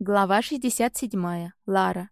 Глава 67. Лара.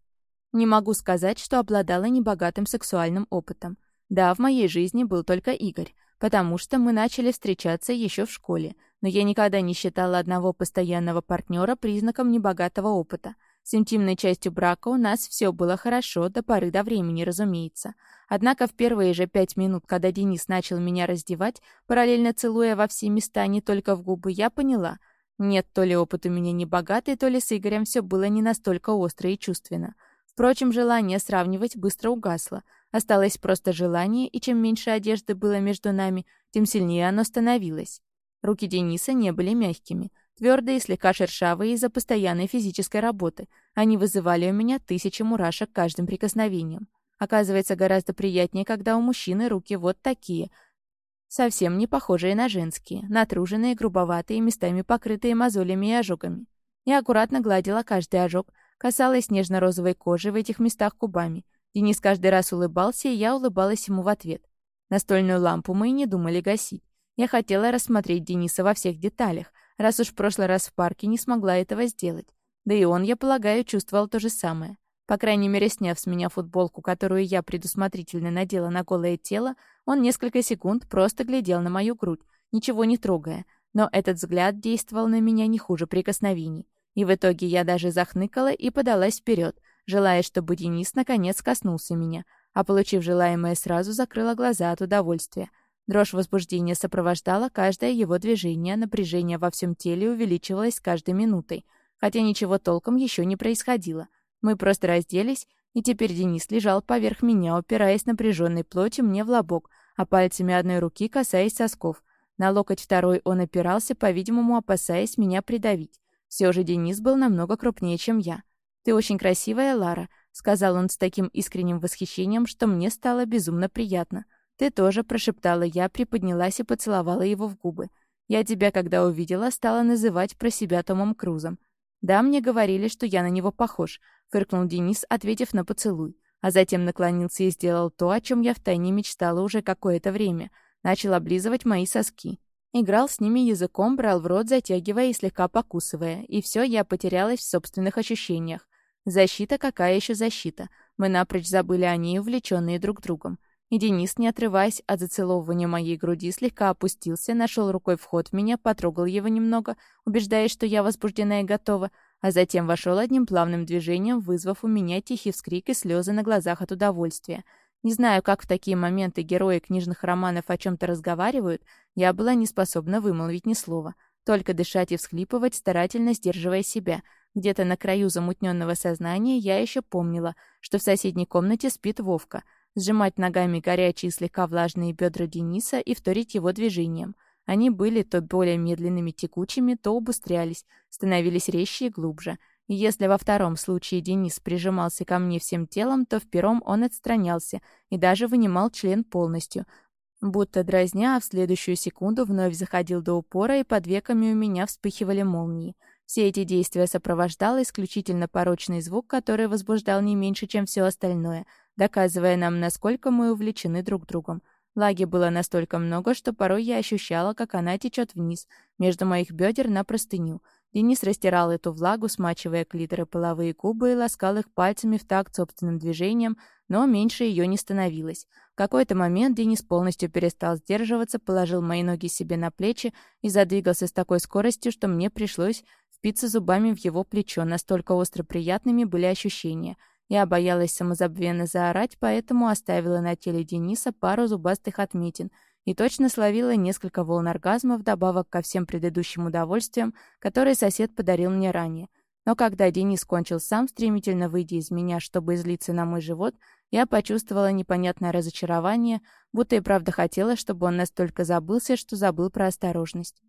Не могу сказать, что обладала небогатым сексуальным опытом. Да, в моей жизни был только Игорь, потому что мы начали встречаться еще в школе, но я никогда не считала одного постоянного партнера признаком небогатого опыта. С интимной частью брака у нас все было хорошо, до поры до времени, разумеется. Однако в первые же пять минут, когда Денис начал меня раздевать, параллельно целуя во все места, не только в губы, я поняла — нет, то ли опыт у меня не богатый, то ли с Игорем все было не настолько остро и чувственно. Впрочем, желание сравнивать быстро угасло. Осталось просто желание, и чем меньше одежды было между нами, тем сильнее оно становилось. Руки Дениса не были мягкими, твердые и слегка шершавые из-за постоянной физической работы. Они вызывали у меня тысячи мурашек каждым прикосновением. Оказывается, гораздо приятнее, когда у мужчины руки вот такие, совсем не похожие на женские, натруженные, грубоватые, местами покрытые мозолями и ожогами. Я аккуратно гладила каждый ожог, касалась нежно-розовой кожи в этих местах губами. Денис каждый раз улыбался, и я улыбалась ему в ответ. Настольную лампу мы и не думали гасить. Я хотела рассмотреть Дениса во всех деталях, раз уж в прошлый раз в парке не смогла этого сделать. Да и он, я полагаю, чувствовал то же самое. По крайней мере, сняв с меня футболку, которую я предусмотрительно надела на голое тело, он несколько секунд просто глядел на мою грудь, ничего не трогая. Но этот взгляд действовал на меня не хуже прикосновений. И в итоге я даже захныкала и подалась вперед, желая, чтобы Денис наконец коснулся меня, а получив желаемое, сразу закрыла глаза от удовольствия. Дрожь возбуждения сопровождала каждое его движение, напряжение во всем теле увеличивалось с каждой минутой, хотя ничего толком еще не происходило — мы просто разделись, и теперь Денис лежал поверх меня, упираясь напряженной плотью мне в лобок, а пальцами одной руки касаясь сосков. На локоть второй он опирался, по-видимому, опасаясь меня придавить. Все же Денис был намного крупнее, чем я. «Ты очень красивая, Лара», — сказал он с таким искренним восхищением, что мне стало безумно приятно. «Ты тоже», — прошептала я, приподнялась и поцеловала его в губы. «Я тебя, когда увидела, стала называть про себя Томом Крузом. Да, мне говорили, что я на него похож, фыркнул Денис, ответив на поцелуй, а затем наклонился и сделал то, о чем я втайне мечтала уже какое-то время. Начал облизывать мои соски. Играл с ними языком, брал в рот, затягивая и слегка покусывая. И все, я потерялась в собственных ощущениях. Защита какая еще защита? Мы напрочь забыли о ней, увлеченные друг другом. И Денис, не отрываясь от зацеловывания моей груди, слегка опустился, нашел рукой вход в меня, потрогал его немного, убеждаясь, что я возбуждена и готова, а затем вошел одним плавным движением, вызвав у меня тихий вскрик и слезы на глазах от удовольствия. Не знаю, как в такие моменты герои книжных романов о чем-то разговаривают, я была не способна вымолвить ни слова, только дышать и всхлипывать, старательно сдерживая себя. Где-то на краю замутненного сознания я еще помнила, что в соседней комнате спит Вовка, сжимать ногами горячие слегка влажные бедра Дениса и вторить его движением — они были то более медленными текучими, то убыстрялись, становились резче и глубже. И если во втором случае Денис прижимался ко мне всем телом, то в первом он отстранялся и даже вынимал член полностью, будто дразня, а в следующую секунду вновь заходил до упора, и под веками у меня вспыхивали молнии. Все эти действия сопровождал исключительно порочный звук, который возбуждал не меньше, чем все остальное, доказывая нам, насколько мы увлечены друг другом. Лаги было настолько много, что порой я ощущала, как она течет вниз, между моих бедер на простыню. Денис растирал эту влагу, смачивая клиторы половые губы и ласкал их пальцами в такт собственным движением, но меньше ее не становилось. В какой-то момент Денис полностью перестал сдерживаться, положил мои ноги себе на плечи и задвигался с такой скоростью, что мне пришлось впиться зубами в его плечо, настолько остро приятными были ощущения — я боялась самозабвенно заорать, поэтому оставила на теле Дениса пару зубастых отметин и точно словила несколько волн оргазма вдобавок ко всем предыдущим удовольствиям, которые сосед подарил мне ранее. Но когда Денис кончил сам, стремительно выйдя из меня, чтобы излиться на мой живот, я почувствовала непонятное разочарование, будто и правда хотела, чтобы он настолько забылся, что забыл про осторожность.